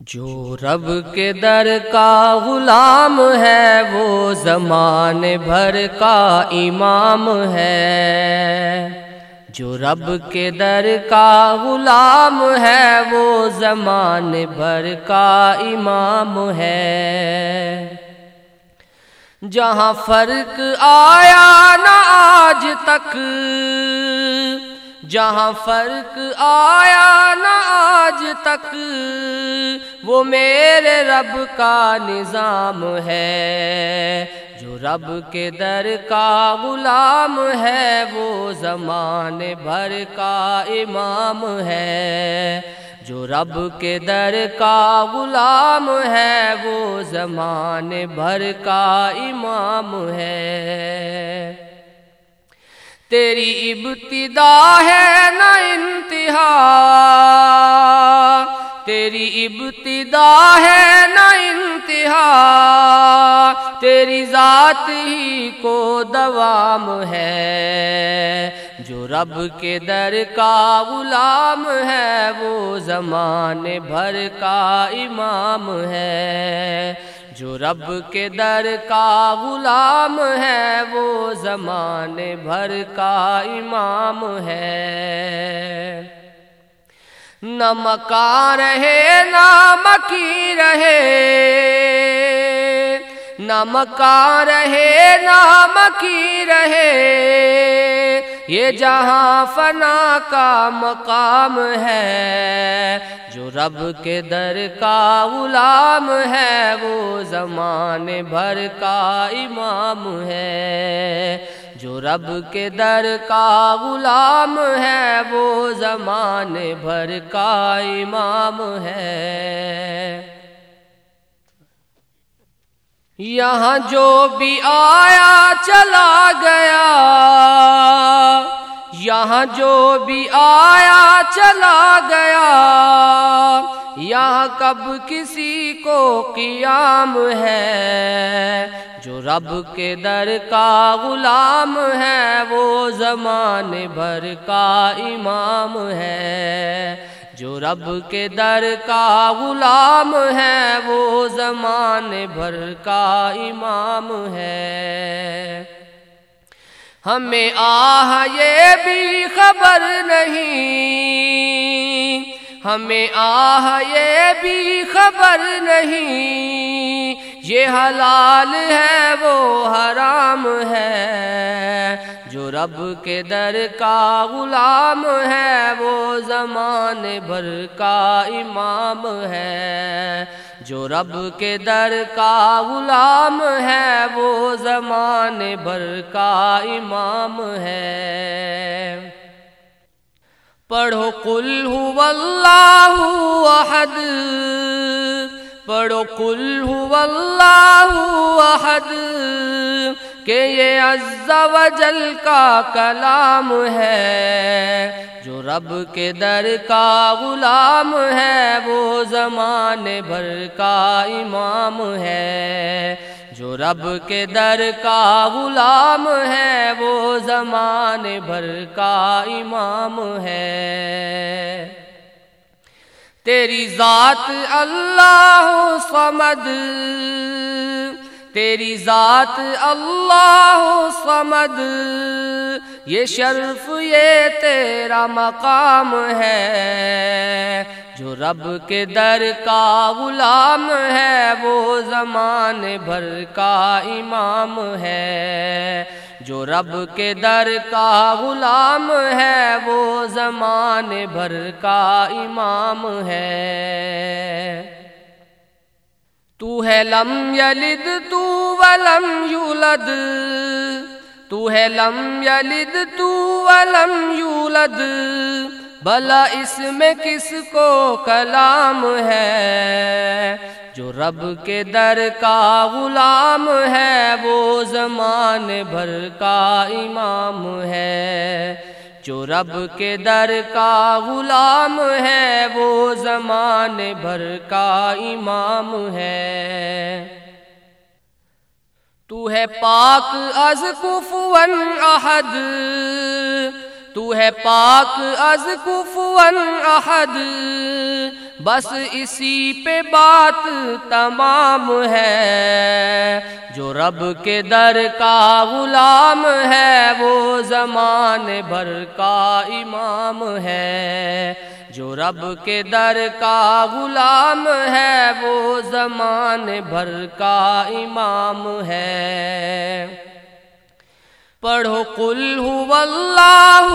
جو رب کے در کا غلام ہے، وہ زمان بھر کا امام ہے۔ جو رب کے در کا غلام ہے، وہ زمان بھر کا امام ہے۔ جہاں فرق آیا نہ آج تک جہاں فرق آیا نہ آج تک، وہ میرے رب کا نظام ہے۔ جو رب کے در کا غلام ہے، وہ زمان بھر کا امام ہے۔ جو رب کے در کا غلام ہے، وہ زمان بھر کا امام ہے۔ تیری ابتدا ہے نہ انتہا۔ تیری ابتدا ہے نہ انتہا۔ تیری ذات ہی کو دوام ہے۔ جو رب کے در کا غلام ہے، وہ زمان بھر کا امام ہے۔ جو رب کے در کا غلام ہے، وہ زمان بھر کا امام ہے۔ نہ مکان رہے، نہ مکی رہے۔ نہ مکان رہے، نہ مکی رہے۔ یہ جہاں فنا کا مقام ہے، جو رب کے در کا غلام ہے، وہ زمان بھر کا امام ہے۔ جو رب کے در کا غلام ہے، وہ زمان بھر کا امام ہے۔ یہاں جو بھی آیا چلا گیا۔ یہاں جو بھی آیا چلا گیا۔ یہاں کب کسی کو قیام ہے؟ جو رب کے در کا غلام ہے، وہ زمان بھر کا امام ہے۔ جو رب کے در کا غلام ہے، وہ زمان بھر کا امام ہے۔ ہمیں آہ، یہ بھی خبر نہیں۔ ہمیں آہ، یہ بھی خبر نہیں۔ یہ حلال ہے، وہ حرام ہے۔ جو رب کے در کا غلام ہے وہ زمان بھر کا امام ہے۔ جو رب کے در کا غلام ہے وہ زمان بھر کا امام ہے۔ پڑھو قل هو اللہ احد۔ پڑھو قل هو اللہ احد۔ کہ یہ عز و جل کا کلام ہے، جو رب کے در کا غلام ہے، وہ زمان بھر کا امام ہے۔ جو رب کے در کا غلام ہے، وہ زمان بھر کا امام ہے۔ تیری ذات اللہ صمد تیری ذات اللہ صمد، یہ شرف، یہ تیرا مقام ہے۔ جو رب کے در کا غلام ہے، وہ زمان بھر کا امام ہے۔ جو رب کے در کا غلام ہے، وہ زمان بھر کا امام ہے۔ تو ہے لم یلد تو ولم یولد۔ تو ہے لم یلد تو ولم یولد۔ بھلا اس میں کس کو کلام ہے؟ جو رب کے در کا غلام ہے، وہ زمان بھر کا امام ہے۔ جو رب کے در کا غلام ہے زمان بھر کا امام ہے۔ تو ہے پاک از کفون احد۔ تو ہے پاک از کفون احد۔ بس اسی پہ بات تمام ہے۔ جو رب کے در کا غلام ہے، وہ زمان بھر کا امام ہے۔ جو رب کے در کا غلام ہے، وہ زمان بھر کا امام ہے۔ پڑھو کل اللہ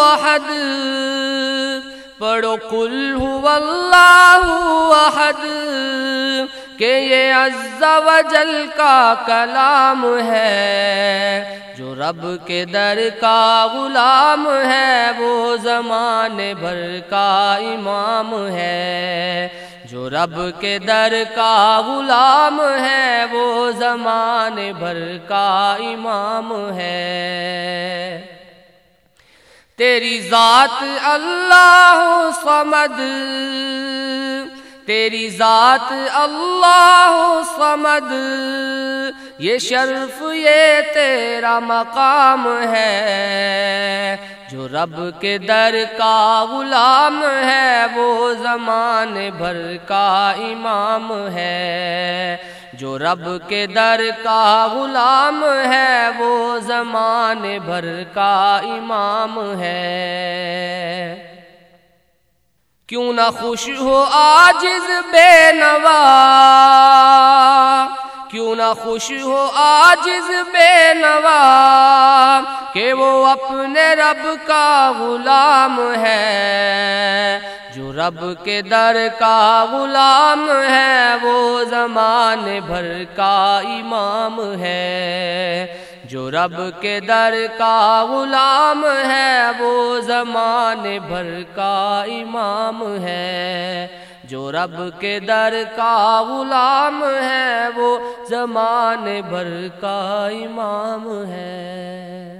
احد۔ پڑھو کل اللہ احد۔ کہ یہ عز و جل کا کلام ہے، جو رب کے در کا غلام ہے، وہ زمان بھر کا امام ہے۔ جو رب کے در کا غلام ہے، وہ زمان بھر کا امام ہے۔ تیری ذات اللہ سمد تیری ذات اللہ سمد یہ شرف، یہ تیرا مقام ہے۔ جو رب کے در کا غلام ہے، وہ زمان بھر کا امام ہے۔ جو رب کے در کا غلام ہے، وہ زمان بھر کا امام ہے۔ کیوں نہ خوش ہو آجز بے نوا؟ کیوں نہ خوش ہو آجز بے نوا؟ کہ وہ اپنے رب کا غلام ہے، جو رب کے در کا غلام ہے، وہ زمان بھر کا امام ہے۔ جو رب کے در کا غلام ہے، وہ زمان بھر کا امام ہے۔ جو رب کے در کا غلام ہے، وہ زمان بھر کا امام ہے۔